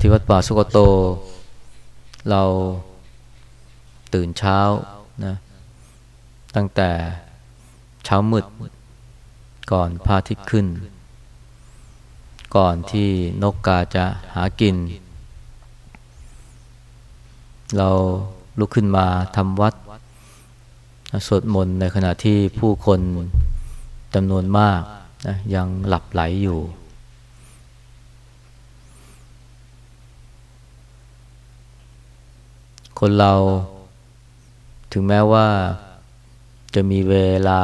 ที่วัดป่าสุกโต เราตื่นเช้านะตั้งแต่เช้ามืด ก่อนพระอาทิตย์ขึ้น ก่อนที่นกกาจะหากิน เราลุกขึ้นมาทำวัดสวดมนต์ในขณะที่ผู้คนจำนวนมากนะยังหลับไหลอยู่ คนเราถึงแม้ว่าจะมีเวลา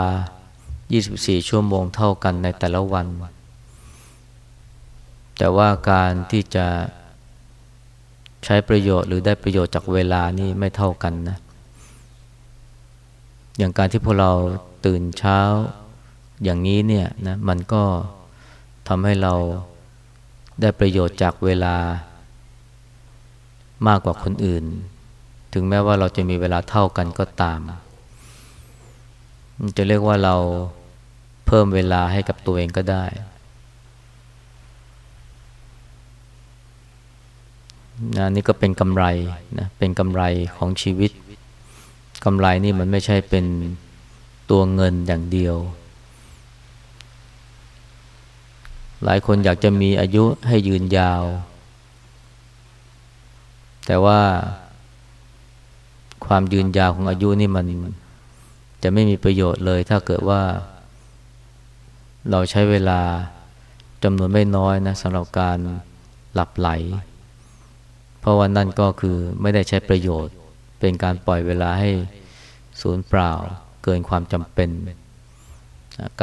24 ชั่วโมงเท่ากันในแต่ละวัน แต่ว่าการที่จะใช้ประโยชน์หรือได้ประโยชน์จากเวลานี่ไม่เท่ากันนะ อย่างการที่พวกเราตื่นเช้าอย่างนี้เนี่ยนะมันก็ทำให้เราได้ประโยชน์จากเวลามากกว่าคนอื่น ถึงแม้ว่าเราจะมีเวลาเท่ากันก็ตามจะเรียกว่าเราเพิ่มเวลาให้กับตัวเองก็ได้ นะนี่ก็เป็นกำไรนะเป็นกำไรของชีวิตกำไรนี่มันไม่ใช่เป็นตัวเงินอย่างเดียว หลายคนอยากจะมีอายุให้ยืนยาว แต่ว่า ความยืนยาวของอายุนี่มัน จะไม่มีประโยชน์เลย ถ้าเกิดว่า เราใช้เวลาจำนวนไม่น้อยนะสำหรับการหลับไหล เพราะว่านั่นก็คือไม่ได้ใช้ประโยชน์ เป็นการปล่อยเวลาให้สูญเปล่า เกินความจำเป็น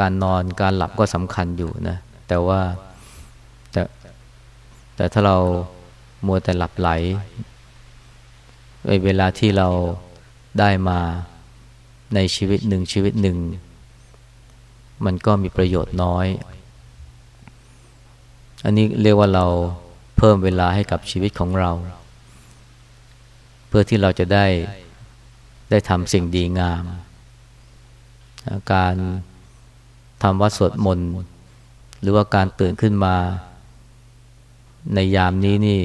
การนอนการหลับก็สำคัญอยู่นะ แต่ว่าแต่แต่ถ้าเรามัวแต่หลับไหล เวลาที่เราได้มาในชีวิตหนึ่งชีวิตหนึ่ง มันก็มีประโยชน์น้อย อันนี้เรียกว่าเราเพิ่มเวลาให้กับชีวิตของเรา เพื่อที่เราจะได้ได้ทำสิ่งดีงาม การทำวัดสวดมนต์ หรือว่าการตื่นขึ้นมา ในยามนี้นี่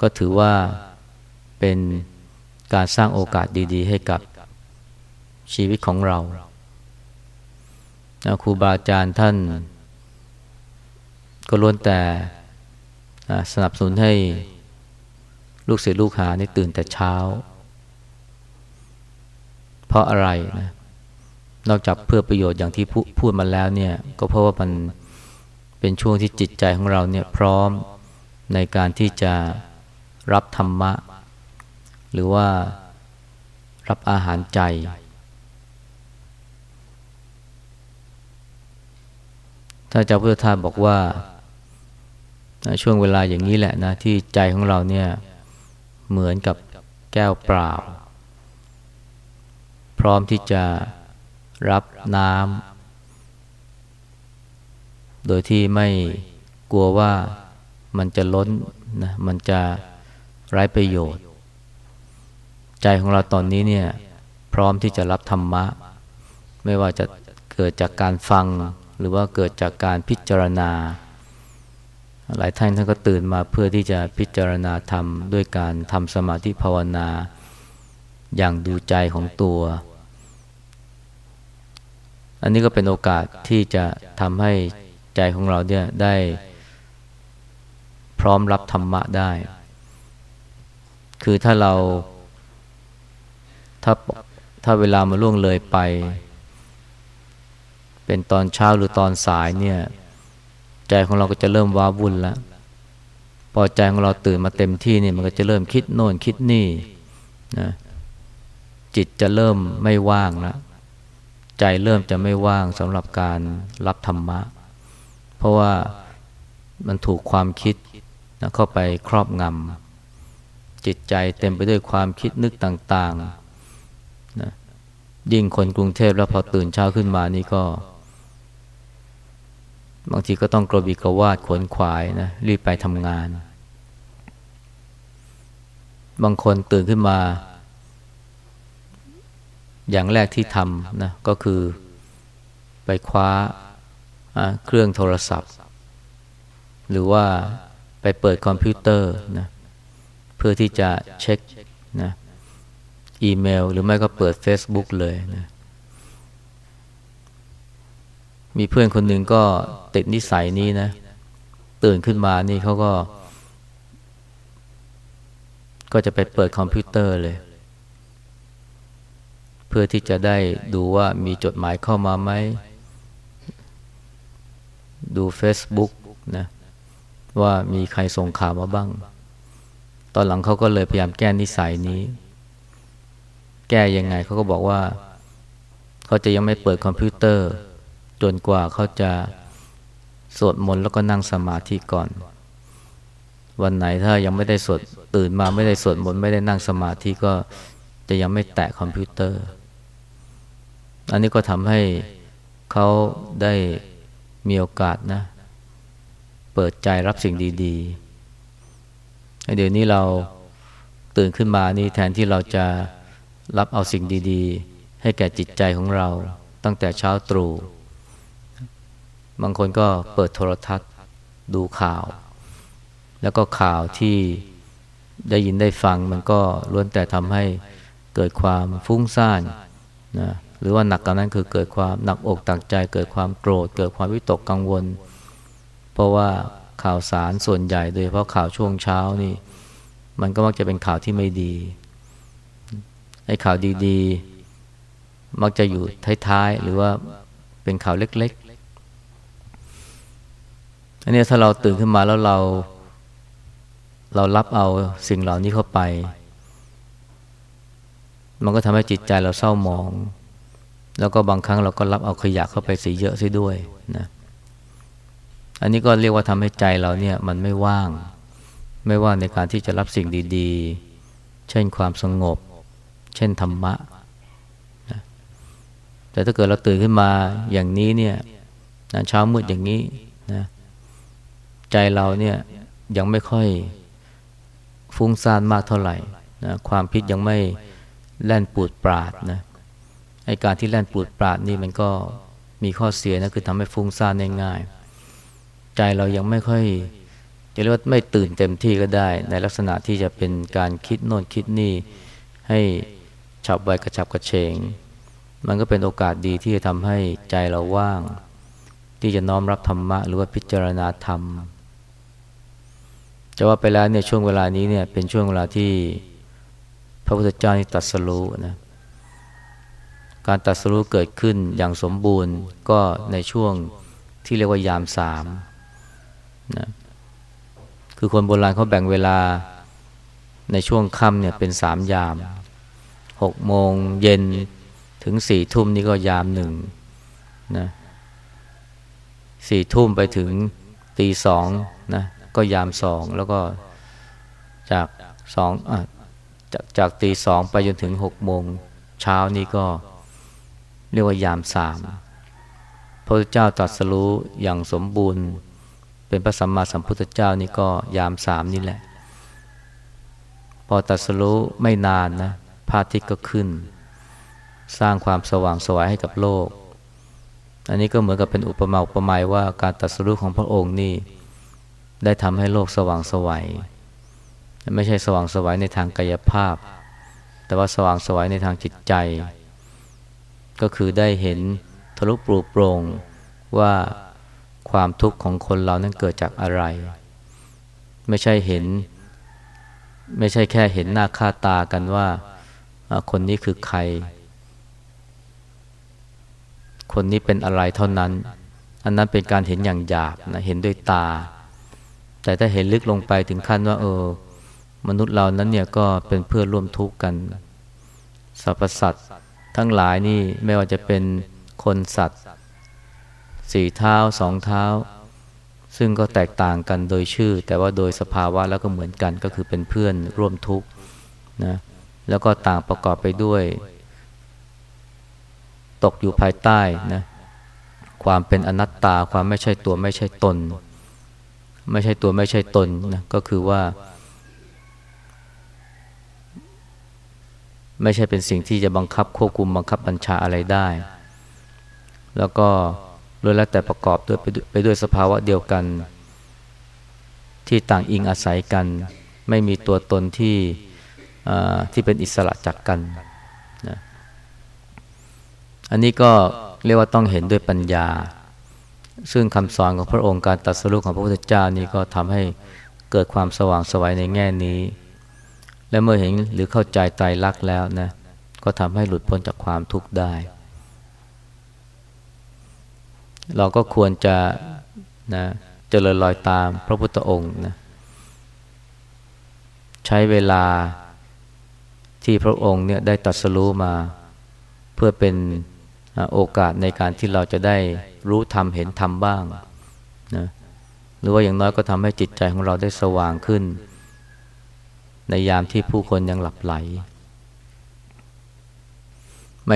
ก็ถือว่า เป็นการสร้างโอกาสดี ๆ ให้กับชีวิตของเราครูบาอาจารย์ท่าน ก็ล้วนแต่สนับสนุนให้ลูกศิษย์ลูกหานี่ตื่นแต่เช้า เพราะอะไรนะนอกจากเพื่อประโยชน์อย่างที่พูดมาแล้วเนี่ย ก็เพราะว่ามันเป็นช่วงที่จิตใจของเราเนี่ยพร้อมในการที่จะรับธรรมะ หรือว่ารับอาหารใจ ถ้าเจ้าพุทธทาสบอกว่าช่วงเวลาอย่างนี้แหละนะ ที่ใจของเราเนี่ยเหมือนกับแก้วเปล่า พร้อมที่จะรับน้ำโดยที่ไม่กลัวว่ามันจะล้นนะมันจะไร้ประโยชน์ ใจของเราตอนนี้เนี่ยพร้อมที่จะรับธรรมะ ไม่ว่าจะเกิดจากการฟัง หรือว่าเกิดจากการพิจารณา หลายท่านท่านก็ตื่นมาเพื่อที่จะพิจารณาธรรม ด้วยการทำสมาธิภาวนา อย่างดูใจของตัว อันนี้ก็เป็นโอกาสที่จะทำให้ใจของเราเนี่ยได้พร้อมรับธรรมะได้ คือถ้าเรา ถ้าถ้าเวลามาล่วงเลยไป เป็นตอนเช้าหรือตอนสายเนี่ย ใจของเราก็จะเริ่มว้าวุ่นแล้วพอใจของเราตื่นมาเต็มที่เนี่ยมันก็จะเริ่มคิดโน่นคิดนี่นะจิตจะเริ่มไม่ว่างแล้วใจเริ่มจะไม่ว่างสำหรับการรับธรรมะ เพราะว่ามันถูกความคิดนะเข้าไปครอบงำจิตใจเต็มไปด้วยความคิดนึกต่าง ๆ ยิ่งคนกรุงเทพแล้วพอตื่นเช้าขึ้นมานี่ก็ บางทีก็ต้องกระบีกระวาดขวนขวายนะรีบไปทำงาน บางคนตื่นขึ้นมา อย่างแรกที่ทำนะก็คือไปคว้าเครื่องโทรศัพท์ หรือว่าไปเปิดคอมพิวเตอร์นะเพื่อที่จะเช็คนะ อีเมล หรือไม่ก็เปิด Facebook เลยนะมีเพื่อนคนหนึ่งก็ติดนิสัยนี้นะ ตื่นขึ้นมานี่เขาก็ ก็จะไปเปิดคอมพิวเตอร์เลย เพื่อที่จะได้ดูว่ามีจดหมายเข้ามาไหม ดู Facebook นะว่ามีใครส่งข่าวมาบ้าง ตอนหลังเขาก็เลยพยายามแก้นิสัยนี้ แก้ยังไงเขาก็บอกว่า เขาจะยังไม่เปิดคอมพิวเตอร์ จนกว่าเขาจะสวดมนต์แล้วก็นั่งสมาธิก่อน วันไหนถ้ายังไม่ได้สวดตื่นมาไม่ได้สวดมนต์ไม่ได้นั่งสมาธิก็จะยังไม่แตะคอมพิวเตอร์ อันนี้ก็ทำให้เขาได้มีโอกาสนะ เปิดใจรับสิ่งดีๆเดี๋ยวนี้เราตื่นขึ้นมานี่แทนที่เราจะ รับเอาสิ่งดีๆ ให้แก่จิตใจของเราตั้งแต่เช้าตรู่บางคนก็เปิดโทรทัศน์ดูข่าว แล้วก็ข่าวที่ได้ยินได้ฟังมันก็ล้วนแต่ทำให้เกิดความฟุ้งซ่านนะหรือว่าหนักกว่านั้นคือเกิดความหนักอกตักใจ เกิดความโกรธ เกิดความวิตกกังวล เพราะว่าข่าวสารส่วนใหญ่โดยเฉพาะข่าวช่วงเช้านี่ มันก็มักจะเป็นข่าวที่ไม่ดี ไอ้ข่าวดีๆ มักจะอยู่ท้ายๆ หรือว่าเป็นข่าวเล็กๆ อันนี้ถ้าเราตื่นขึ้นมาแล้วเรา เรารับเอาสิ่งเหล่านี้เข้าไป มันก็ทำให้จิตใจเราเศร้าหมอง แล้วก็บางครั้งเราก็รับเอาขยะเข้าไปสีเยอะซิด้วยนะอันนี้ก็เรียกว่าทำให้ใจเราเนี่ยมันไม่ว่าง ไม่ว่างในการที่จะรับสิ่งดี ๆ เช่นความสงบ เช่นธรรมะนะแต่ถ้าเกิดเราตื่นขึ้นมาอย่างนี้เนี่ยนะเช้ามืดอย่างนี้นะใจเราเนี่ยยังไม่ค่อยฟุ้งซ่านมากเท่าไหร่นะความพิษยังไม่แล่นปูดปราดนะไอการที่แล่นปูดปราดนี่มันก็มีข้อเสียนะคือทำให้ฟุ้งซ่านง่ายๆใจเรายังไม่ค่อยจะเรียกว่าไม่ตื่นเต็มที่ก็ได้ ในลักษณะที่จะเป็นการคิดโน่นคิดนี่ให้ ฉับไวกระฉับกระเฉง มันก็เป็นโอกาสดีที่จะทำให้ใจเราว่าง ที่จะน้อมรับธรรมะหรือว่าพิจารณาธรรมจะว่าไปแล้วเนี่ยช่วงเวลานี้เนี่ยเป็นช่วงเวลาที่พระพุทธเจ้านี่ตัดสรู้นะการตัดสรู้เกิดขึ้นอย่างสมบูรณ์ก็ในช่วงที่เรียกว่ายามสามนะคือคนโบราณเขาแบ่งเวลาในช่วงค่ำเนี่ยเป็นสามยาม หกโมงเย็นถึงสี่ทุ่มนี่ก็ยามหนึ่งนะสี่ทุ่มไปถึงตีสองนะก็ยามสองแล้วก็จากสองอจากจากตีสองไปจนถึงหกโมงเช้านี่ก็เรียกว่ายามสามพระเจ้าตรัสรู้อย่างสมบูรณ์ เป็นพระสัมมาสัมพุทธเจ้านี่ก็ยามสามนี่แหละ พอตรัสรู้ไม่นานนะ พระอาทิตย์ก็ขึ้น สร้างความสว่างสวายให้กับโลก อันนี้ก็เหมือนกับเป็นอุปมาอุปไมยว่าการตัดสรู้ของพระองค์นี่ได้ทำให้โลกสว่างสวยไม่ใช่สว่างสวยในทางกายภาพ แต่ว่าสว่างสวยในทางจิตใจ ก็คือได้เห็นทะลุปลุกโปร่งว่าความทุกข์ของคนเรานั้นเกิดจากอะไร ไม่ใช่เห็น ไม่ใช่แค่เห็นหน้าค่าตากันว่า คนนี้คือใคร คนนี้เป็นอะไรเท่านั้น อันนั้นเป็นการเห็นอย่างหยาบนะเห็นด้วยตา แต่ถ้าเห็นลึกลงไปถึงขั้นว่า เออ มนุษย์เรานั้นเนี่ยก็เป็นเพื่อนร่วมทุกข์กันสรรพสัตว์ทั้งหลายนี่ไม่ว่าจะเป็นคนสัตว์สี่เท้าสองเท้า ซึ่งก็แตกต่างกันโดยชื่อ แต่ว่าโดยสภาวะแล้วก็เหมือนกันก็คือเป็นเพื่อนร่วมทุกข์นะ แล้วก็ต่างประกอบไปด้วย ตกอยู่ภายใต้นะความเป็นอนัตตาความไม่ใช่ตัวไม่ใช่ตน ไม่ใช่ตัวไม่ใช่ตนนะก็คือว่า ไม่ใช่เป็นสิ่งที่จะบังคับควบคุมบังคับบัญชาอะไรได้ แล้วก็ล้วนแล้วแต่ประกอบด้วยไปด้วยสภาวะเดียวกัน ที่ต่างอิงอาศัยกัน ไม่มีตัวตนที่ ที่เป็นอิสระจากกันนะอันนี้ก็เรียกว่าต้องเห็นด้วยปัญญา ซึ่งคำสอนของพระองค์การตัดสรุปของพระพุทธเจ้านี้ก็ทำให้เกิดความสว่างสวัยในแง่นี้ และเมื่อเห็นหรือเข้าใจไตรลักษณ์แล้วนะก็ทำให้หลุดพ้นจากความทุกข์ได้ เราก็ควรจะนะเจริญรอยตามพระพุทธองค์นะใช้เวลา ที่พระองค์เนี่ยได้ตัดสรู้มา เพื่อเป็นโอกาสในการที่เราจะได้รู้ธรรมเห็นธรรมบ้างนะหรือว่าอย่างน้อยก็ทำให้จิตใจของเราได้สว่างขึ้น ในยามที่ผู้คนยังหลับไหล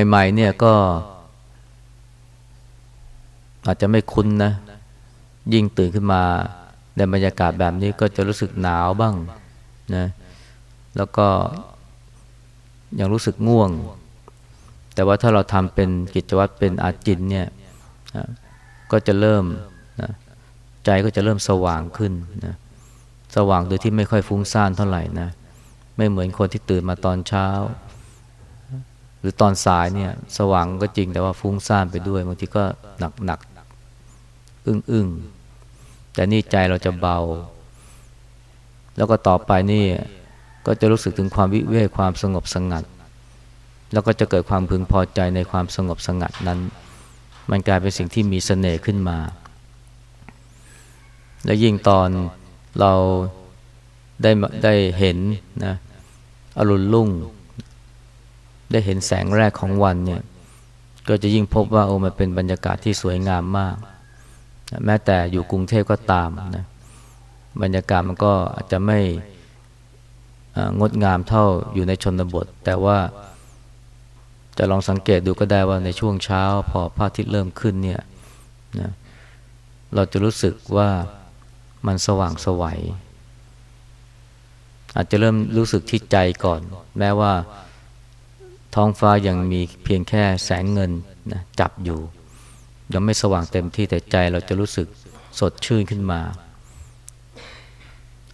ใหม่ๆเนี่ยก็ อาจจะไม่คุ้นนะ ยิ่งตื่นขึ้นมาในบรรยากาศแบบนี้ก็จะรู้สึกหนาวบ้างนะแล้วก็ ยังรู้สึกง่วง แต่ว่าถ้าเราทำเป็นกิจวัตรเป็นอาจินเนี่ยก็จะเริ่มนะใจก็จะเริ่มสว่างขึ้นนะสว่างโดยที่ไม่ค่อยฟุ้งซ่านเท่าไหร่นะไม่เหมือนคนที่ตื่นมาตอนเช้า หรือตอนสายเนี่ยสว่างก็จริงแต่ว่าฟุ้งซ่านไปด้วยบางทีก็หนักหนักอึ้งอึ้งแต่นี่ใจเราจะเบา แล้วก็ต่อไปนี่ ก็จะรู้สึกถึงความวิเวกความสงบสงัด แล้วก็จะเกิดความพึงพอใจในความสงบสงัดนั้น มันกลายเป็นสิ่งที่มีเสน่ห์ขึ้นมา และยิ่งตอนเราได้ได้เห็นนะอรุณรุ่ง ได้เห็นแสงแรกของวันเนี่ยก็จะยิ่งพบว่าโอ้มันเป็นบรรยากาศที่สวยงามมาก แม้แต่อยู่กรุงเทพก็ตามนะบรรยากาศมันก็อาจจะไม่ งดงามเท่าอยู่ในชนบท แต่ว่าจะลองสังเกตดูก็ได้ว่าในช่วงเช้า พอพระอาทิตย์เริ่มขึ้นเนี่ยนะเราจะรู้สึกว่ามันสว่างสวัย อาจจะเริ่มรู้สึกที่ใจก่อน แม้ว่าท้องฟ้ายังมีเพียงแค่แสงเงินนะจับอยู่ ยังไม่สว่างเต็มที่แต่ใจเราจะรู้สึกสดชื่นขึ้นมา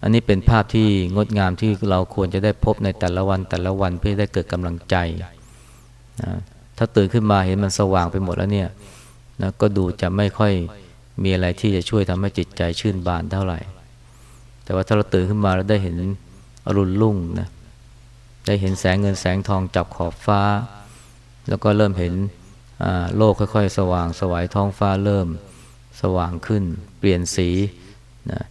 อันนี้เป็นภาพที่งดงามที่เราควรจะได้พบในแต่ละวันแต่ละวันเพื่อได้เกิดกำลังใจนะถ้าตื่นขึ้นมาเห็นมันสว่างไปหมดแล้วเนี่ยนะก็ดูจะไม่ค่อยมีอะไรที่จะช่วยทำให้จิตใจชื่นบานเท่าไหร่ แต่ว่าถ้าเราตื่นขึ้นมาแล้วได้เห็นอรุณรุ่งนะได้เห็นแสงเงินแสงทองจับขอบฟ้า แล้วก็เริ่มเห็นโลกค่อย ๆ สว่างสวายท้องฟ้าเริ่มสว่างขึ้น เปลี่ยนสีนะ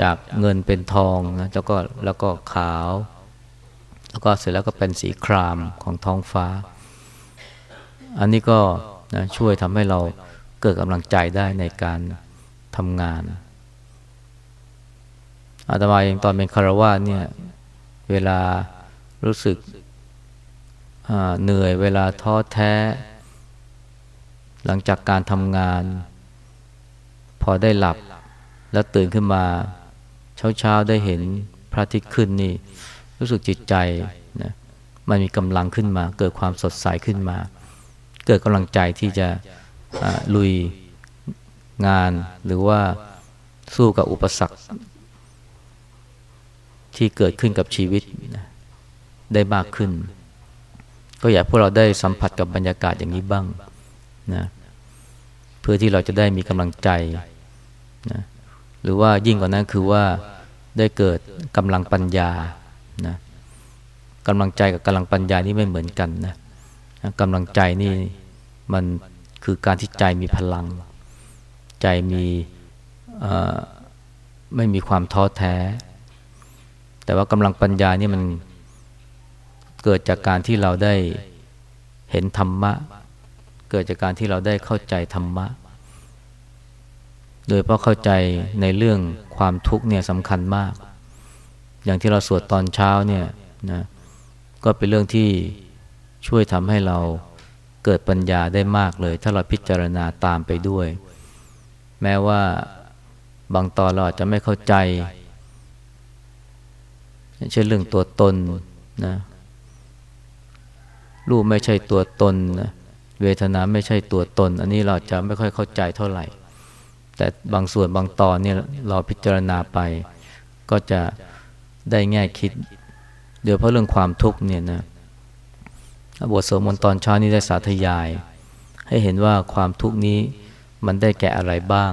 จากเงินเป็นทองนะแล้วก็แล้วก็ขาว แล้วก็เสร็จแล้วก็เป็นสีครามของท้องฟ้า อันนี้ก็นะช่วยทำให้เราเกิดกำลังใจได้ในการทำงานอาตมาเองตอนเป็นคารวะเนี่ย เวลารู้สึกเหนื่อยเวลาท้อแท้ หลังจากการทำงาน พอได้หลับแล้วตื่นขึ้นมา เช้าๆได้เห็นพระอาทิตย์ขึ้นนี่ รู้สึกจิตใจนะมันมีกำลังขึ้นมา เกิดความสดใสขึ้นมา เกิดกำลังใจที่จะลุยงานหรือว่าสู้กับอุปสรรค ที่เกิดขึ้นกับชีวิตนะได้มากขึ้น ก็อยากพวกเราได้สัมผัสกับบรรยากาศอย่างนี้บ้างนะเพื่อที่เราจะได้มีกำลังใจนะหรือว่ายิ่งกว่านั้นคือว่า ได้เกิดกำลังปัญญานะกำลังใจกับกำลังปัญญานี่ไม่เหมือนกันนะกำลังใจนี่มันคือการที่ใจมีพลัง ใจมีไม่มีความท้อแท้ แต่ว่ากำลังปัญญานี่มันเกิดจากการที่เราได้เห็นธรรมะ เกิดจากการที่เราได้เข้าใจธรรมะ โดยเพราะเข้าใจในเรื่องความทุกข์เนี่ยสำคัญมาก อย่างที่เราสวดตอนเช้าเนี่ยนะก็เป็นเรื่องที่ช่วยทำให้เราเกิดปัญญาได้มากเลย ถ้าเราพิจารณาตามไปด้วย แม้ว่าบางตอนเราอาจจะไม่เข้าใจ เช่นเรื่องตัวตนนะรูปไม่ใช่ตัวตนนะเวทนาไม่ใช่ตัวตน อันนี้เราจะไม่ค่อยเข้าใจเท่าไหร่ แต่บางส่วนบางตอนเนี่ยเราพิจารณาไป ก็จะได้แง่คิด เดี๋ยวเพราะเรื่องความทุกข์เนี่ยนะบทสวดมนต์ตอนเช้านี้ได้สาธยาย ให้เห็นว่าความทุกข์นี้มันได้แก่อะไรบ้าง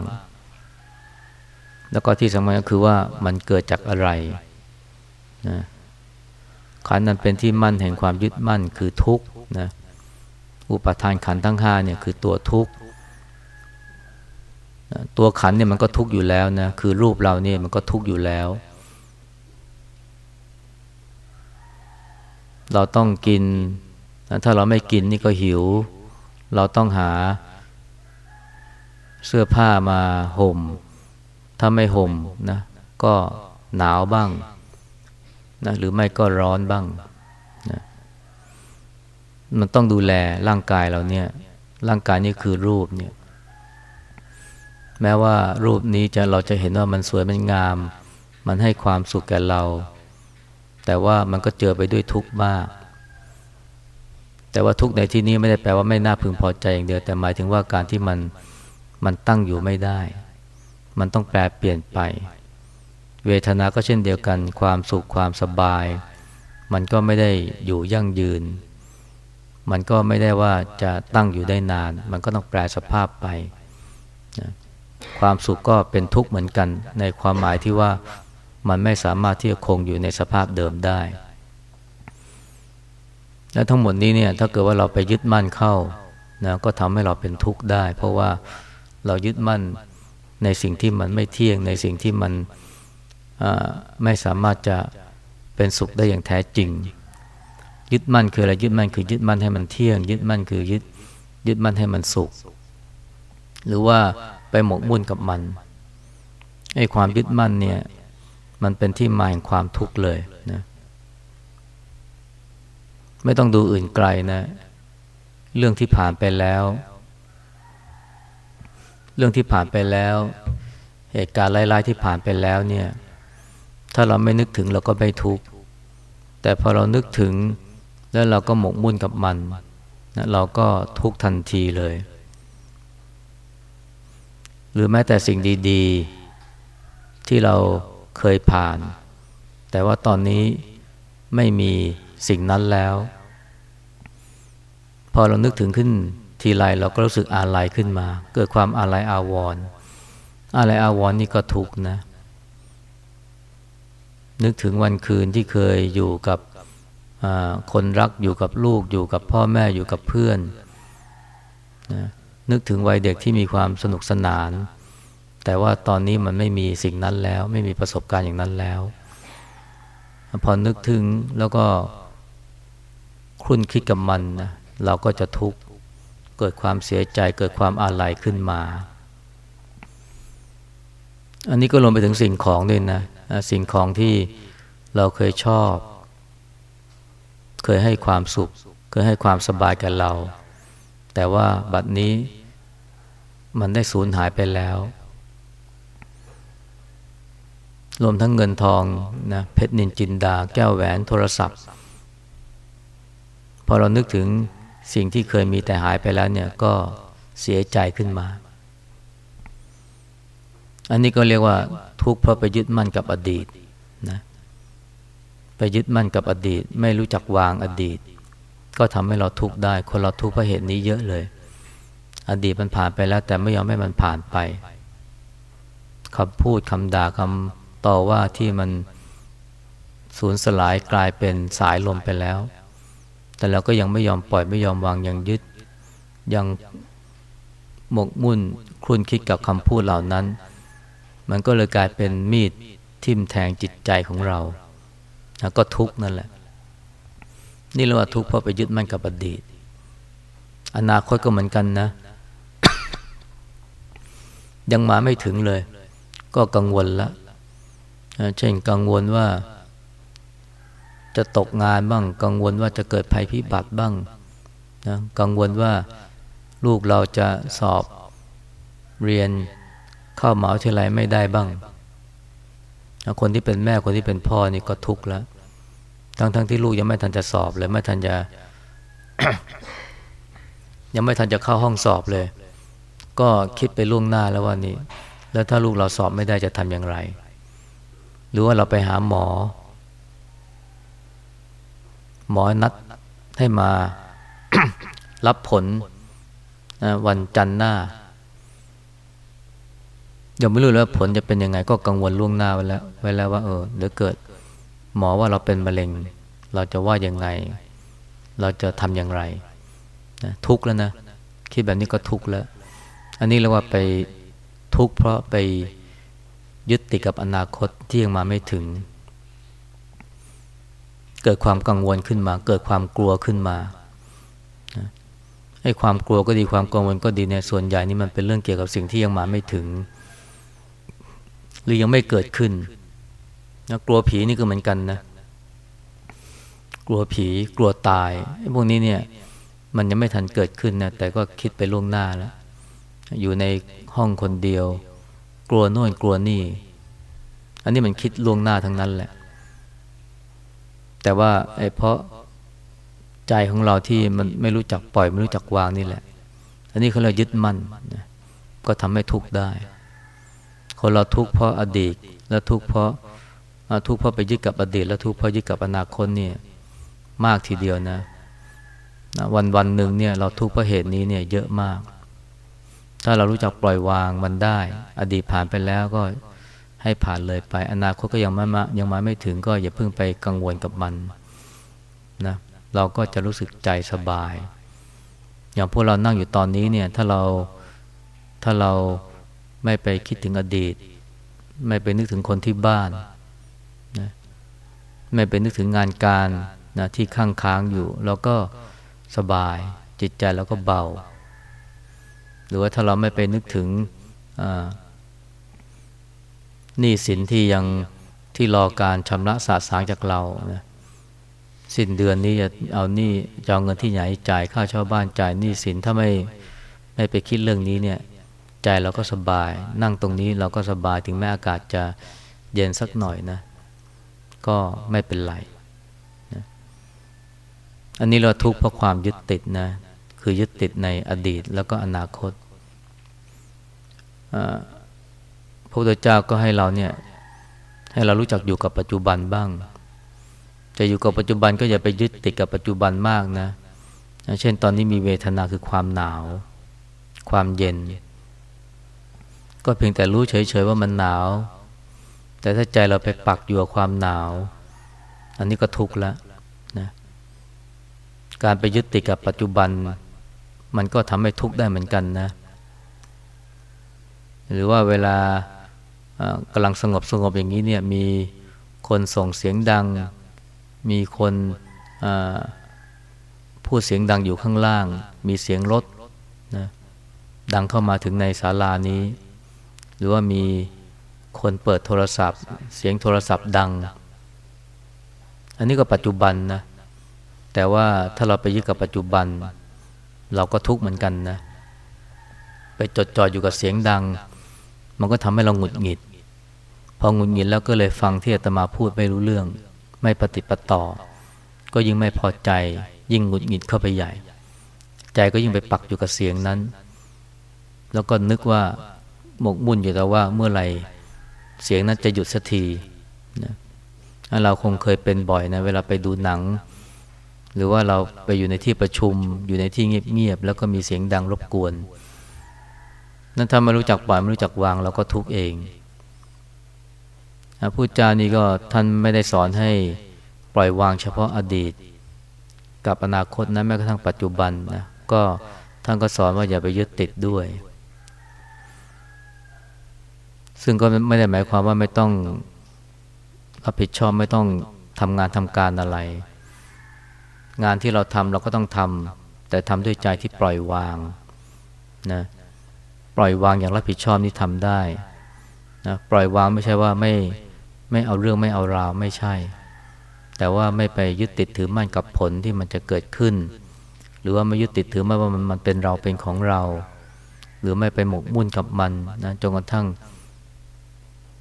แล้วก็ที่สำคัญก็คือว่ามันเกิดจากอะไรนะขันนั้นเป็นที่มั่นแห่งความยึดมั่นคือทุกข์นะอุปทานขันทั้งห้าเนี่ยคือตัวทุกข์ ตัวขันเนี่ยมันก็ทุกข์อยู่แล้วนะคือรูปเราเนี่ยมันก็ทุกข์อยู่แล้ว เราต้องกิน ถ้าเราไม่กินนี่ก็หิว เราต้องหาเสื้อผ้ามาห่ม ถ้าไม่ห่มนะก็หนาวบ้างนะหรือไม่ก็ร้อนบ้างนะมันต้องดูแลร่างกายเราเนี่ย ร่างกายนี่คือรูปเนี่ย แม้ว่ารูปนี้จะเราจะเห็นว่ามันสวยมันงาม มันให้ความสุขแก่เรา แต่ว่ามันก็เจอไปด้วยทุกข์มาก แต่ว่าทุกข์ในที่นี้ไม่ได้แปลว่าไม่น่าพึงพอใจอย่างเดียว แต่หมายถึงว่าการที่มันมันตั้งอยู่ไม่ได้ มันต้องแปลเปลี่ยนไป เวทนาก็เช่นเดียวกัน ความสุขความสบาย มันก็ไม่ได้อยู่ยั่งยืน มันก็ไม่ได้ว่าจะตั้งอยู่ได้นาน มันก็ต้องแปลสภาพไปนะ ความสุขก็เป็นทุกข์เหมือนกัน ในความหมายที่ว่ามันไม่สามารถที่จะคงอยู่ในสภาพเดิมได้ และทั้งหมดนี้เนี่ยถ้าเกิดว่าเราไปยึดมั่นเข้านะก็ทำให้เราเป็นทุกข์ได้ เพราะว่าเรายึดมั่นในสิ่งที่มันไม่เที่ยง ในสิ่งที่มันไม่สามารถจะเป็นสุขได้อย่างแท้จริง ยึดมั่นคืออะไรยึดมั่นคือยึดมั่นให้มันเที่ยง ยึดมั่นคือยึดยึดมั่นให้มันสุข หรือว่า ไปหมกมุ่นกับมันไอ้ความยึดมั่นเนี่ย มันเป็นที่มาแห่งความทุกข์เลยนะไม่ต้องดูอื่นไกลนะ เรื่องที่ผ่านไปแล้ว เรื่องที่ผ่านไปแล้ว เหตุการณ์ร้ายๆที่ผ่านไปแล้วเนี่ย ถ้าเราไม่นึกถึงเราก็ไม่ทุกข์แต่พอเรานึกถึงแล้วเราก็หมกมุ่นกับมันนะเราก็ทุกข์ทันทีเลย หรือแม้แต่สิ่งดีๆ ที่เราเคยผ่าน แต่ว่าตอนนี้ไม่มีสิ่งนั้นแล้ว พอเรานึกถึงขึ้นทีไรเราก็รู้สึกอาลัยขึ้นมา เกิดความอาลัยอาวรณ์อาลัยอาวรณ์นี่ก็ทุกนะ นึกถึงวันคืนที่เคยอยู่กับคนรักอยู่กับลูกอยู่กับพ่อแม่อยู่กับเพื่อนนะ นึกถึงวัยเด็กที่มีความสนุกสนาน แต่ว่าตอนนี้มันไม่มีสิ่งนั้นแล้ว ไม่มีประสบการณ์อย่างนั้นแล้ว พอนึกถึงแล้วก็คุ้นคิดกับมันนะเราก็จะทุกข์เกิดความเสียใจเกิดความอาลัยขึ้นมา อันนี้ก็รวมไปถึงสิ่งของด้วยนะสิ่งของที่เราเคยชอบ เคยให้ความสุข เคยให้ความสบายกับเรา แต่ว่าบัดนี้ มันได้สูญหายไปแล้ว รวมทั้งเงินทองนะเพชรนินจินดา แก้วแหวนโทรศัพท์ พอเรานึกถึงสิ่งที่เคยมีแต่หายไปแล้วเนี่ยก็เสียใจขึ้นมา อันนี้ก็เรียกว่าทุกข์เพราะไปยึดมั่นกับอดีตนะไปยึดมั่นกับอดีต ไม่รู้จักวางอดีต ก็ทำให้เราทุกข์ได้ คนเราทุกข์เพราะเหตุนี้เยอะเลย อดีตมันผ่านไปแล้ว แต่ไม่ยอมให้มันผ่านไปคำพูดคำด่าคำต่อว่าที่มันสูญสลายกลายเป็นสายลมไปแล้ว แต่เราก็ยังไม่ยอมปล่อยไม่ยอมวางยังยึด ยังหมกมุ่นคลุนคิดกับคำพูดเหล่านั้น มันก็เลยกลายเป็นมีดทิ่มแทงจิตใจของเราแล้วก็ทุกนั่นแหละ นี่เราว่าทุกเพราะไปยึดมั่นกับอดีต อนาคตก็เหมือนกันนะ ยังมาไม่ถึงเลย ก็กังวลละเช่นกังวลว่า จะตกงานบ้าง กังวลว่าจะเกิดภัยพิบัติบ้างนะกังวลว่าลูกเราจะสอบเรียนเข้าหมาวิทยาลัยไม่ได้บ้าง คนที่เป็นแม่คนที่เป็นพ่อนี่ก็ทุกข์แล้ว ทั้งทั้งที่ลูกยังไม่ทันจะสอบเลย ไม่ทันจะ ยังไม่ทันจะเข้าห้องสอบเลย ก็คิดไปล่วงหน้าแล้วว่านี่ แล้วถ้าลูกเราสอบไม่ได้จะทำอย่างไร หรือว่าเราไปหาหมอ หมอนัดให้มารับผลวันจันทร์หน้ายังไม่รู้เลยว่าผลจะเป็นยังไง ก็กังวลล่วงหน้าไว้แล้วไว้แล้วว่าเออเดี๋ยวเกิด หมอว่าเราเป็นมะเร็ง เราจะว่ายังไง เราจะทำอย่างไรนะทุกข์แล้วนะคิดแบบนี้ก็ทุกข์แล้ว อันนี้เรียกว่าไปทุกข์เพราะไปยึดติดกับอนาคตที่ยังมาไม่ถึง เกิดความกังวลขึ้นมา เกิดความกลัวขึ้นมาไอ้ความกลัวก็ดีความกังวลก็ดีในส่วนใหญ่นี่มันเป็นเรื่องเกี่ยวกับสิ่งที่ยังมาไม่ถึง หรือยังไม่เกิดขึ้นนะกลัวผีนี่ก็เหมือนกันนะกลัวผีกลัวตายไอ้พวกนี้เนี่ย มันยังไม่ทันเกิดขึ้นนะแต่ก็คิดไปล่วงหน้าแล้ว อยู่ในห้องคนเดียว กลัวโน่นกลัวนี่ อันนี้มันคิดล่วงหน้าทั้งนั้นแหละ แต่ว่าไอ้เพราะใจของเราที่มันไม่รู้จักปล่อยไม่รู้จักวางนี่แหละ อันนี้เขาเรียกยึดมั่นนะก็ทำให้ทุกข์ได้ คนเราทุกข์เพราะอดีต และทุกข์เพราะทุกข์เพราะไปยึดกับอดีต และทุกข์เพราะยึดกับอนาคตเนี่ยมากทีเดียวนะ วันวันหนึ่งเนี่ยเราทุกข์เพราะเหตุนี้เนี่ยเยอะมาก ถ้าเรารู้จักปล่อยวางมันได้ อดีตผ่านไปแล้วก็ให้ผ่านเลยไป อนาคตก็ยังไม่มายังมาไม่ถึงก็อย่าเพิ่งไปกังวลกับมันนะเราก็จะรู้สึกใจสบาย อย่างพวกเรานั่งอยู่ตอนนี้เนี่ยถ้าเราถ้าเราไม่ไปคิดถึงอดีต ไม่ไปนึกถึงคนที่บ้านนะไม่ไปนึกถึงงานการนะที่ข้างค้างอยู่เราก็สบายจิตใจเราก็เบา หรือว่าถ้าเราไม่ไปนึกถึงหนี้สินที่ยังที่รอการชำระสาสางจากเรานะสิ้นเดือนนี้จะเอาหนี่จะเอาเงินที่ไหนจ่ายค่าเช่าบ้านจ่ายหนี้สินถ้าไม่ไม่ไปคิดเรื่องนี้เนี่ยใจเราก็สบาย นั่งตรงนี้เราก็สบายถึงแม้อากาศจะเย็นสักหน่อยนะ ก็ไม่เป็นไรนะอันนี้เราทุกข์เพราะความยึดติดนะ คือยึดติดในอดีตแล้วก็อนาคตพระพุทธเจ้าก็ให้เราเนี่ยให้เรารู้จักอยู่กับปัจจุบันบ้าง จะอยู่กับปัจจุบันก็อย่าไปยึดติดกับปัจจุบันมากนะ เช่นตอนนี้มีเวทนาคือความหนาว ความเย็น ก็เพียงแต่รู้เฉยๆว่ามันหนาว แต่ถ้าใจเราไปปักอยู่กับความหนาว อันนี้ก็ทุกข์แล้วนะ การไปยึดติดกับปัจจุบัน มันก็ทำให้ทุกข์ได้เหมือนกันนะ หรือว่าเวลากำลังสงบสงบอย่างนี้เนี่ยมีคนส่งเสียงดัง มีคนพูดเสียงดังอยู่ข้างล่าง มีเสียงรถนะดังเข้ามาถึงในศาลานี้ หรือว่ามีคนเปิดโทรศัพท์ เสียงโทรศัพท์ดัง อันนี้ก็ปัจจุบันนะแต่ว่าถ้าเราไปยึดกับปัจจุบัน เราก็ทุกข์เหมือนกันนะ ไปจดจ่ออยู่กับเสียงดัง มันก็ทำให้เราหงุดหงิด พอหงุดหงิดแล้วก็เลยฟังที่อาตมาพูดไม่รู้เรื่อง ไม่ปฏิปต่อ ก็ยิ่งไม่พอใจ ยิ่งหงุดหงิดเข้าไปใหญ่ ใจก็ยิ่งไปปักอยู่กับเสียงนั้น แล้วก็นึกว่าหมกมุ่นอยู่แต่ว่าเมื่อไหร่เสียงนั้นจะหยุดสักทีนะเราคงเคยเป็นบ่อยนะ เวลาไปดูหนัง หรือว่าเราไปอยู่ในที่ประชุม อยู่ในที่เงียบๆแล้วก็มีเสียงดังรบกวน นั่นถ้าไม่รู้จักปล่อยไม่รู้จักวางเราก็ทุกข์เองพูดจานี้ก็ท่านไม่ได้สอนให้ปล่อยวางเฉพาะอดีต กับอนาคตนะแม้กระทั่งปัจจุบันนะก็ท่านก็สอนว่าอย่าไปยึดติดด้วย ซึ่งก็ไม่ได้หมายความว่าไม่ต้องรับผิดชอบไม่ต้องทำงานทำการอะไร งานที่เราทำเราก็ต้องทำแต่ทำด้วยใจที่ปล่อยวางนะปล่อยวางอย่างรับผิดชอบนี่ทำได้นะปล่อยวางไม่ใช่ว่าไม่ไม่เอาเรื่องไม่เอาราวไม่ใช่ แต่ว่าไม่ไปยึดติดถือมั่นกับผลที่มันจะเกิดขึ้น หรือว่าไม่ยึดติดถือมั่นว่ามันมันเป็นเราเป็นของเรา หรือไม่ไปหมกมุ่นกับมันนะจนกระทั่ง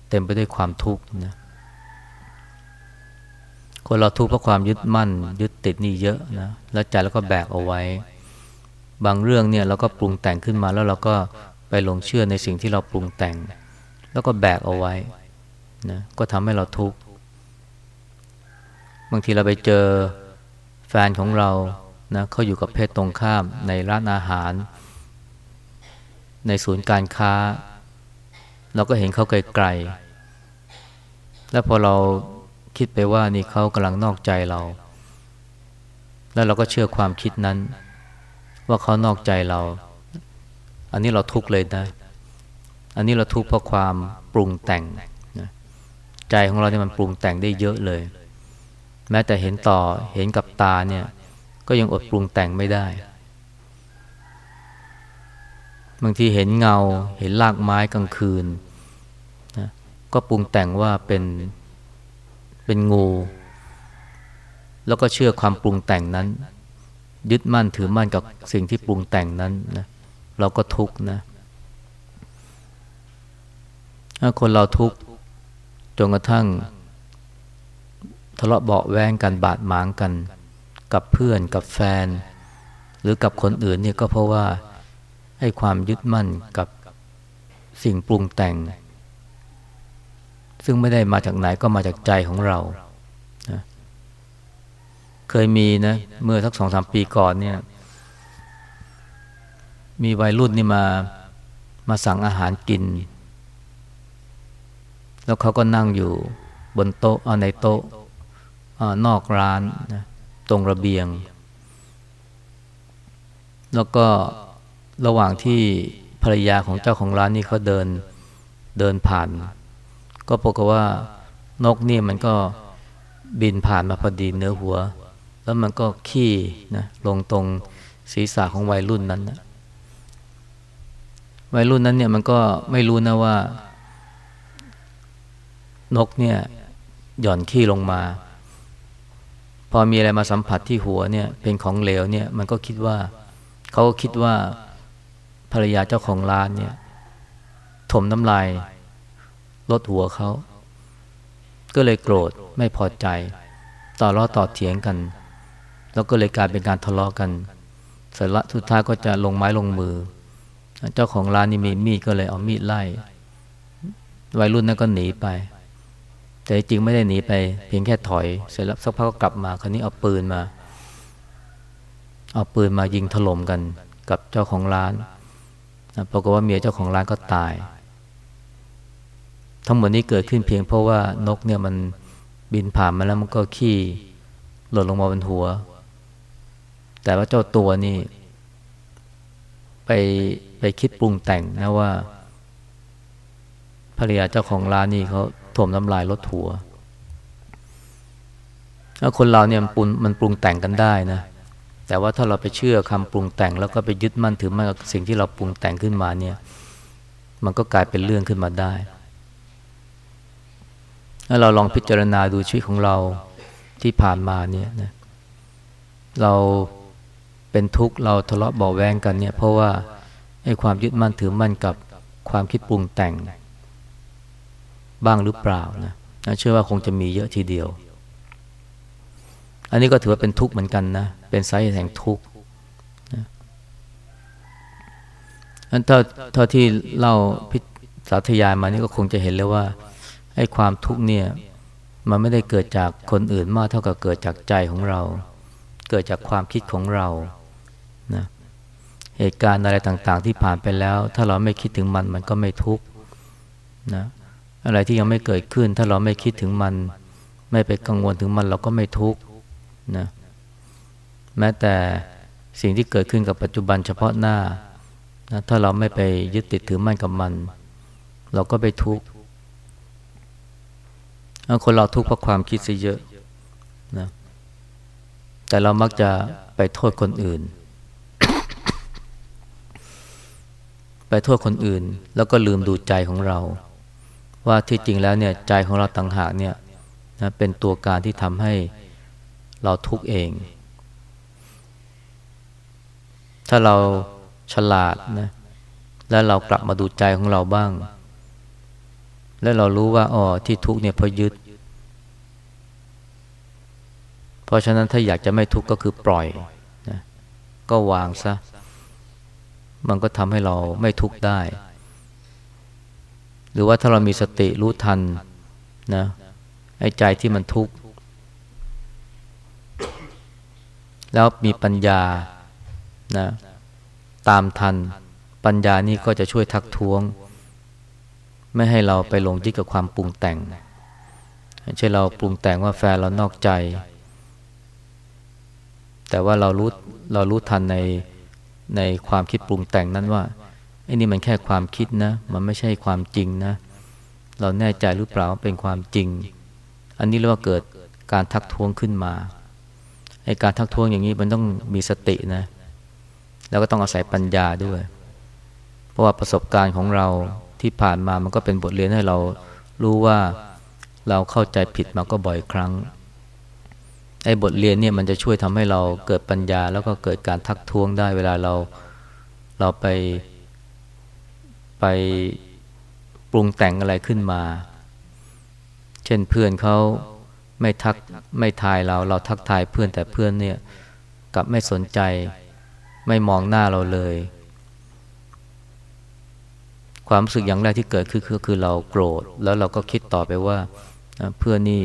เต็มไปด้วยความทุกข์นะ คนเราทุกข์เพราะความยึดมั่น ยึดติดนี่เยอะนะ แล้วใจแล้วก็แบกเอาไว้ บางเรื่องเนี่ยเราก็ปรุงแต่งขึ้นมาแล้วเราก็ไปหลงเชื่อในสิ่งที่เราปรุงแต่ง แล้วก็แบกเอาไว้นะก็ทำให้เราทุกข์บางทีเราไปเจอแฟนของเรานะเขาอยู่กับเพศตรงข้ามในร้านอาหาร ในศูนย์การค้า เราก็เห็นเขาไกลๆแล้วพอเรา คิดไปว่านี่เขากำลังนอกใจเรา แล้วเราก็เชื่อความคิดนั้น ว่าเขานอกใจเรา อันนี้เราทุกข์เลยนะ อันนี้เราทุกข์เพราะความปรุงแต่งนะใจของเราเนี่ยมันปรุงแต่งได้เยอะเลย แม้แต่เห็นต่อเห็นกับตาเนี่ย ก็ยังอดปรุงแต่งไม่ได้บางทีเห็นเงาเห็นรากไม้กลางคืนนะก็ปรุงแต่งว่าเป็น เป็นงู แล้วก็เชื่อความปรุงแต่งนั้น ยึดมั่นถือมั่นกับสิ่งที่ปรุงแต่งนั้นนะเราก็ทุกข์นะถ้าคนเราทุกข์จนกระทั่ง ทะเลาะเบาแวงกันบาดหมางกัน กับเพื่อนกับแฟน หรือกับคนอื่นเนี่ยก็เพราะว่าให้ความยึดมั่นกับสิ่งปรุงแต่ง ซึ่งไม่ได้มาจากไหนก็มาจากใจของเรานะเคยมีนะ เมื่อสักสองสามปีก่อนเนี่ย มีวัยรุ่นนี่มามาสั่งอาหารกิน แล้วเขาก็นั่งอยู่บนโต๊ะในโต๊ะนอกร้านนะตรงระเบียง แล้วก็ระหว่างที่ภรรยาของเจ้าของร้านนี่เขาเดินเดินผ่าน ก็ปรากฏว่านกนี่มันก็บินผ่านมาพอดีเนื้อหัว แล้วมันก็ขี้นะลงตรงศีรษะของวัยรุ่นนั้นนะวัยรุ่นนั้นเนี่ยมันก็ไม่รู้นะว่า นกเนี่ยหย่อนขี้ลงมา พอมีอะไรมาสัมผัสที่หัวเนี่ยเป็นของเหลวเนี่ยมันก็คิดว่าเขาก็คิดว่าภรรยาเจ้าของร้านเนี่ยถมน้ำลาย ลดหัวเขา ก็เลยโกรธไม่พอใจ ต่อล้อต่อเถียงกัน แล้วก็เลยกลายเป็นการทะเลาะกันเสร็จละสุดท้ายก็จะลงไม้ลงมือ เจ้าของร้านนี่มีมีดก็เลยเอามีดไล่วัยรุ่นนั้นก็หนีไป แต่จริงไม่ได้หนีไป เพียงแค่ถอย เสร็จแล้วสักพักก็กลับมาคราวนี้เอาปืนมา เอาปืนมายิงถล่มกันกับเจ้าของร้านปรากฏว่าเมียเจ้าของร้านก็ตาย ทั้งหมดนี้เกิดขึ้นเพียงเพราะว่านกเนี่ยมันบินผ่านมาแล้วมันก็ขี้หล่นลงมาบนหัว แต่ว่าเจ้าตัวนี่ ไปไปคิดปรุงแต่งนะว่าภรรยาเจ้าของร้านนี่เขาถ่วมน้ำลายลดหัวแล้วคนเราเนี่ยมันปรุงมันปรุงแต่งกันได้นะ แต่ว่าถ้าเราไปเชื่อคำปรุงแต่ง แล้วก็ไปยึดมั่นถือมั่นกับสิ่งที่เราปรุงแต่งขึ้นมาเนี่ย มันก็กลายเป็นเรื่องขึ้นมาได้ ถ้าเราลองพิจารณาดูชีวิตของเราที่ผ่านมาเนี่ยนะเราเป็นทุกข์เราทะเลาะเบาแวงกันเนี่ยเพราะว่าไอ้ความยึดมั่นถือมั่นกับความคิดปรุงแต่ง บ้างหรือเปล่านะเชื่อว่าคงจะมีเยอะทีเดียว อันนี้ก็ถือว่าเป็นทุกข์เหมือนกันนะเป็นสาเหตุแห่งทุกข์อันถ้าเท่าที่เล่าพิสาธยายมานี่ก็คงจะเห็นแล้วว่า ไอ้ความทุกข์เนี่ยมันไม่ได้เกิดจากคนอื่นมากเท่ากับเกิดจากใจของเรา เกิดจากความคิดของเรานะเหตุการณ์อะไรต่าง ๆ ที่ผ่านไปแล้ว ถ้าเราไม่คิดถึงมันมันก็ไม่ทุกข์นะอะไรที่ยังไม่เกิดขึ้น ถ้าเราไม่คิดถึงมัน ไม่ไปกังวลถึงมันเราก็ไม่ทุกข์นะแม้แต่สิ่งที่เกิดขึ้นกับปัจจุบันเฉพาะหน้านะถ้าเราไม่ไปยึดติดถือมั่นกับมัน เราก็ไปทุกข์ คนเราทุกข์เพราะความคิดซะเยอะนะแต่เรามักจะไปโทษคนอื่น ไปโทษคนอื่น แล้วก็ลืมดูใจของเรา ว่าที่จริงแล้วเนี่ยใจของเราต่างหากเนี่ยนะเป็นตัวการที่ทำให้เราทุกข์เอง ถ้าเราฉลาดนะแล้วเรากลับมาดูใจของเราบ้าง แล้วเรารู้ว่าอ๋อที่ทุกเนี่ยเพราะยึด เพราะฉะนั้นถ้าอยากจะไม่ทุกข์ก็คือปล่อยนะก็วางซะ มันก็ทำให้เราไม่ทุกข์ได้ หรือว่าถ้าเรามีสติรู้ทันนะไอ้ใจที่มันทุกข์แล้วมีปัญญานะตามทัน ปัญญานี้ก็จะช่วยทักท้วง ไม่ให้เราไปหลงยึดกับความปรุงแต่ง เช่นเราปรุงแต่งว่าแฟนเรานอกใจ แต่ว่าเรารู้เรารู้ทันในในความคิดปรุงแต่งนั้นว่าไอ้นี่มันแค่ความคิดนะ มันไม่ใช่ความจริงนะ เราแน่ใจหรือเปล่าว่าเป็นความจริง อันนี้เรียกว่าเกิดการทักท้วงขึ้นมาไอ้การทักท้วงอย่างนี้มันต้องมีสตินะ แล้วก็ต้องอาศัยปัญญาด้วย เพราะว่าประสบการณ์ของเราที่ผ่านมามันก็เป็นบทเรียนให้เรารู้ว่าเราเข้าใจผิดมาก็บ่อยครั้ง ไอ้บทเรียนเนี่ยมันจะช่วยทำให้เราเกิดปัญญา แล้วก็เกิดการทักท้วงได้เวลาเราเราไปไปปรุงแต่งอะไรขึ้นมา เช่นเพื่อนเขาไม่ทักไม่ทายเรา เราทักทายเพื่อนแต่เพื่อนเนี่ยกลับไม่สนใจไม่มองหน้าเราเลย ความรู้สึกอย่างแรกที่เกิดขึ้นคือคือเราโกรธ แล้วเราก็คิดต่อไปว่าเพื่อนนี่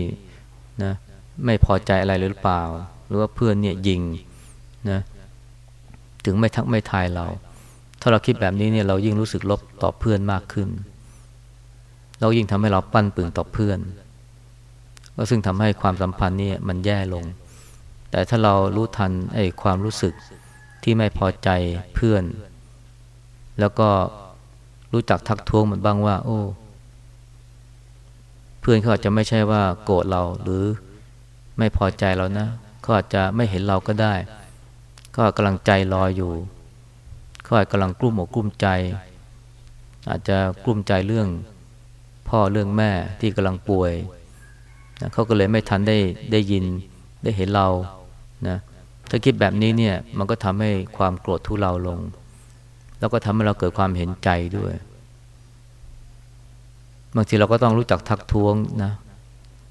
นะ ไม่พอใจอะไรหรือเปล่า หรือว่าเพื่อนเนี่ยยิงนะถึงไม่ทักไม่ทายเรา ถ้าเราคิดแบบนี้เนี่ยเรายิ่งรู้สึกลบต่อเพื่อนมากขึ้น เรายิ่งทำให้เราปั้นปืนต่อเพื่อนก็ซึ่งทำให้ความสัมพันธ์นี่มันแย่ลง แต่ถ้าเรารู้ทันไอ้ความรู้สึกที่ไม่พอใจเพื่อน แล้วก็รู้จักทักท้วงมันบ้างว่า โอ้ เพื่อนเขาอาจจะไม่ใช่ว่าโกรธเราหรือ ไม่พอใจเรานะเขาอาจจะไม่เห็นเราก็ได้ก็กำลังใจลอยอยู่เขาอาจกำลังกลุ้มอกกลุ้มใจ อาจจะกลุ้มใจเรื่อง พ่อเรื่องแม่ที่กำลังป่วยนะเขาก็เลยไม่ทันได้ได้ยินได้เห็นเรานะถ้าคิดแบบนี้เนี่ยมันก็ทำให้ความโกรธทุเลาลง แล้วก็ทำให้เราเกิดความเห็นใจด้วย บางทีเราก็ต้องรู้จักทักท้วงนะ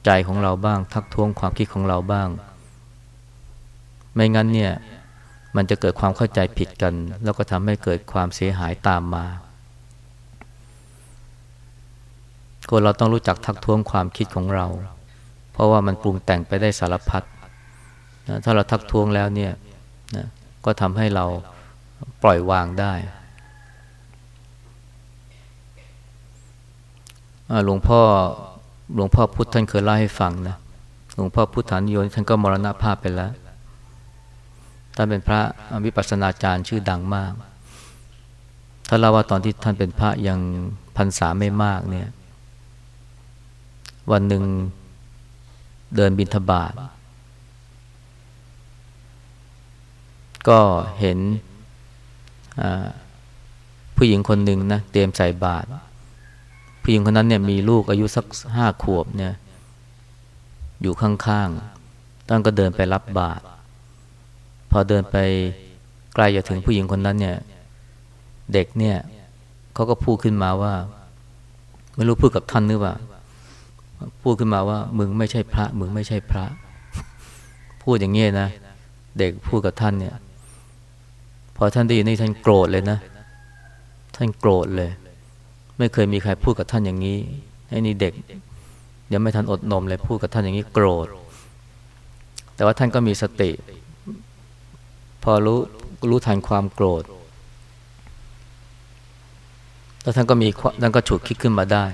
ใจของเราบ้าง ทักท้วงความคิดของเราบ้าง ไม่งั้นเนี่ยมันจะเกิดความเข้าใจผิดกัน แล้วก็ทำให้เกิดความเสียหายตามมาคนเราต้องรู้จักทักท้วงความคิดของเรา เพราะว่ามันปรุงแต่งไปได้สารพัดนะถ้าเราทักท้วงแล้วเนี่ยนะก็ทำให้เราปล่อยวางได้หลวงพ่อ หลวงพ่อพุทธท่านเคยเล่าให้ฟังนะหลวงพ่อพุทธานิยมท่านก็มรณภาพไปแล้วท่านเป็นพระวิปัสสนาจารย์ชื่อดังมากถ้านเล่าว่าตอนที่ท่านเป็นพระยังพรรษาไม่มากเนี่ย วันหนึ่งเดินบินทบาทก็เห็นผู้หญิงคนหนึ่งนะเตรียมใส่บาตร ผู้หญิงคนนั้นเนี่ยมีลูกอายุสักห้าขวบเนี่ย อยู่ข้างๆตั้งก็เดินไปรับบาตรพอเดินไปใกล้จะถึงผู้หญิงคนนั้นเนี่ย เด็กเนี่ยเขาก็พูดขึ้นมาว่า ไม่รู้พูดกับท่านหรือเปล่าพูดขึ้นมาว่า มึงไม่ใช่พระ มึงไม่ใช่พระ พูดอย่างเงี้ยนะเด็กพูดกับท่านเนี่ย พอท่านได้ยินนี่ท่านโกรธเลยนะ ท่านโกรธเลย ไม่เคยมีใครพูดกับท่านอย่างนี้ไอ้นี่เด็กยังไม่ทันอดนมเลยพูดกับท่านอย่างนี้โกรธ แต่ว่าท่านก็มีสติ พอรู้รู้ทันความโกรธ แล้วท่านก็มีท่านก็ฉุดคิดขึ้นมาได้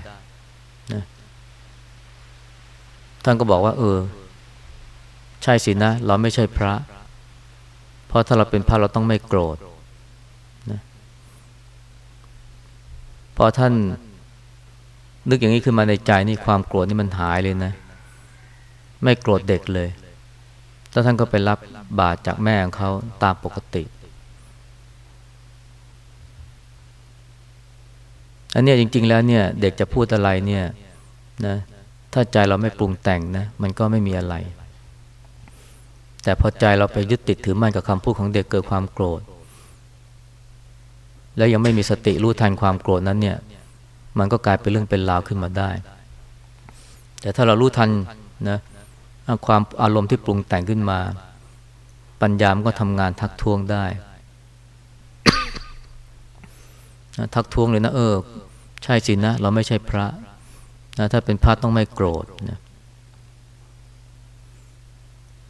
ท่านก็บอกว่า เออ ใช่สินะ เราไม่ใช่พระ เพราะถ้าเราเป็นพระเราต้องไม่โกรธนะ พอท่านนึกอย่างนี้ขึ้นมาในใจนี่ความโกรธนี่มันหายเลยนะ ไม่โกรธเด็กเลย แล้วท่านก็ไปรับบาตรจากแม่ของเขาตามปกติ อันนี้จริง ๆ แล้วเนี่ย เด็กจะพูดอะไรเนี่ยนะถ้าใจเราไม่ปรุงแต่งนะ มันก็ไม่มีอะไร แต่พอใจเราไปยึดติดถือมั่นกับคำพูดของเด็กเกิดความโกรธ แล้วยังไม่มีสติรู้ทันความโกรธนั้นเนี่ย มันก็กลายเป็นเรื่องเป็นราวขึ้นมาได้ แต่ถ้าเรารู้ทันนะความอารมณ์ที่ปรุงแต่งขึ้นมา ปัญญามันก็ทำงานทักท้วงได้ ทักท้วงเลยนะเออ ใช่สินะ เราไม่ใช่พระนะถ้าเป็นพระต้องไม่โกรธนะ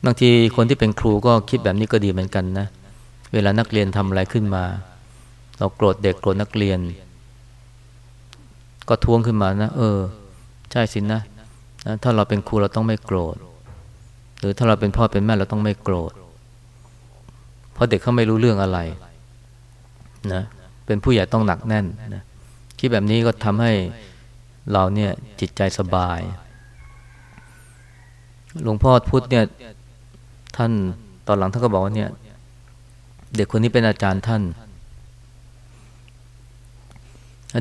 บางทีคนที่เป็นครูก็คิดแบบนี้ก็ดีเหมือนกันนะ เวลานักเรียนทำอะไรขึ้นมา เราโกรธเด็กโกรธนักเรียน ก็ทวงขึ้นมานะเออ ใช่สินะนะถ้าเราเป็นครูเราต้องไม่โกรธ หรือถ้าเราเป็นพ่อเป็นแม่เราต้องไม่โกรธ เพราะเด็กเขาไม่รู้เรื่องอะไรนะเป็นผู้ใหญ่ต้องหนักแน่นนะคิดแบบนี้ก็ทำให้เราเนี่ยจิตใจสบาย หลวงพ่อพุธเนี่ยท่านตอนหลังท่านก็บอกว่าเนี่ย เด็กคนนี้เป็นอาจารย์ท่าน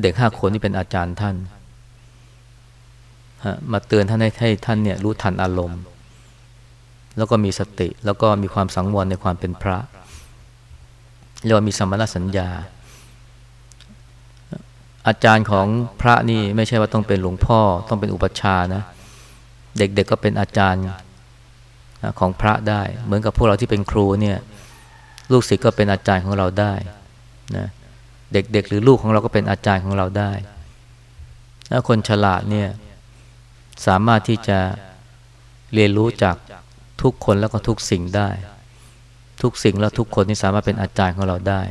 เด็กห้าคนนี่เป็นอาจารย์ท่านมาเตือนท่านให้ให้ท่านเนี่ยรู้ทันอารมณ์ แล้วก็มีสติ แล้วก็มีความสังวรในความเป็นพระเรียกว่ามีสมณสัญญา อาจารย์ของพระนี่ไม่ใช่ว่าต้องเป็นหลวงพ่อ ต้องเป็นอุปชานะ เด็กๆกก็เป็นอาจารย์ของพระได้ เหมือนกับพวกเราที่เป็นครูเนี่ย ลูกศิษย์ก็เป็นอาจารย์ของเราได้นะ เด็กๆ หรือลูกของเราก็เป็นอาจารย์ของเราได้ถ้าคนฉลาดเนี่ยสามารถที่จะเรียนรู้จากทุกคนแล้วก็ทุกสิ่งได้ ทุกสิ่งแล้วทุกคนนี่สามารถเป็นอาจารย์ของเราได้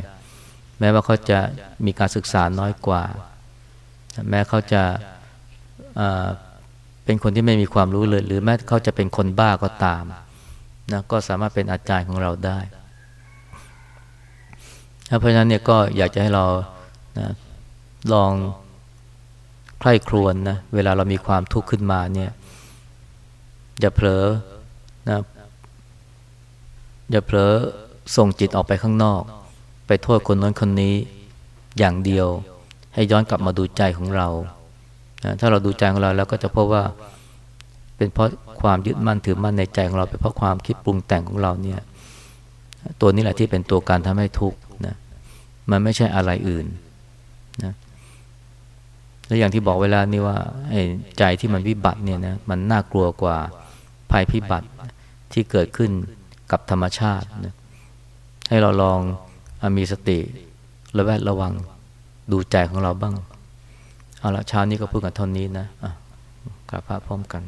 แม้ว่าเขาจะมีการศึกษาน้อยกว่า แม้เขาจะเป็นคนที่ไม่มีความรู้เลย หรือแม้เขาจะเป็นคนบ้าก็ตามนะก็สามารถเป็นอาจารย์ของเราได้ เพราะฉะนั้นเนี่ยก็อยากจะให้เรานะลองใคร่ครวญนะเวลาเรามีความทุกข์ขึ้นมาเนี่ยอย่าเผลอนะอย่าเผลอส่งจิตออกไปข้างนอก ไปโทษคนนั้นคนนี้อย่างเดียว ให้ย้อนกลับมาดูใจของเรานะถ้าเราดูใจของเราแล้วก็จะพบว่า เป็นเพราะความยึดมั่นถือมั่นในใจของเราเป็นเพราะความคิดปรุงแต่งของเราเนี่ย ตัวนี้แหละที่เป็นตัวการทำให้ทุกข์ มันไม่ใช่อะไรอื่นนะและอย่างที่บอกเวลานี่ว่าใจที่มันวิบัติเนี่ยนะมันน่ากลัวกว่าภัยพิบัติที่เกิดขึ้นกับธรรมชาตินะให้เราลองมีสติระแวดระวังดูใจของเราบ้าง เอาละเช้านี้ก็พูดกันเท่านี้นะะกลับพระพร้อมกัน